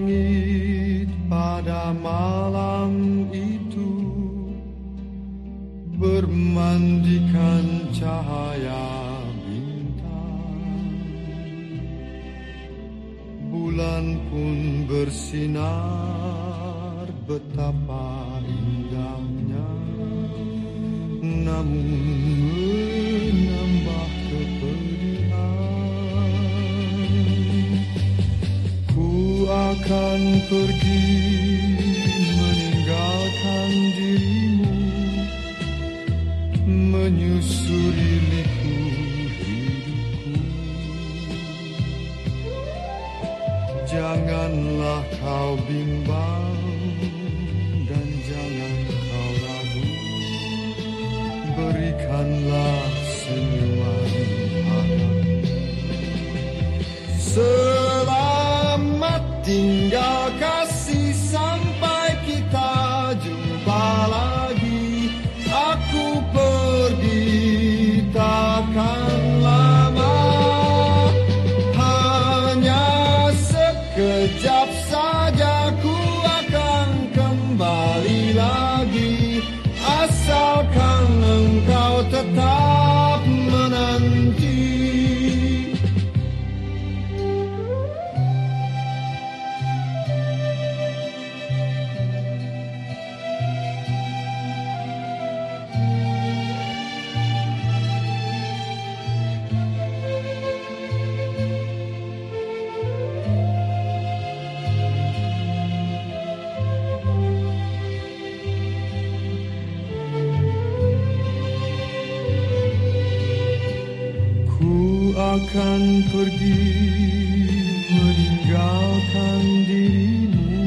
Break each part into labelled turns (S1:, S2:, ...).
S1: langit pada malam itu bermandikan cahaya bintang. Bulan pun bersinar betapa indahnya. Namun akan pergi meninggalkan dirimu menyusuri liku hidupku janganlah kau bimbang dan jangan kau ragu. Berikanlah senyuman hangat akan pergi meninggalkan dirimu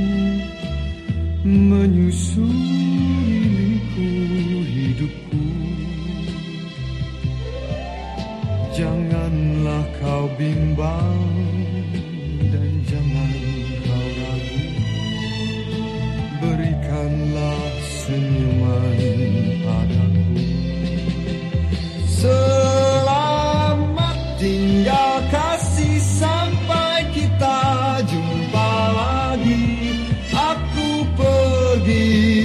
S1: menyusuriku hidupku. Janganlah kau bimbang be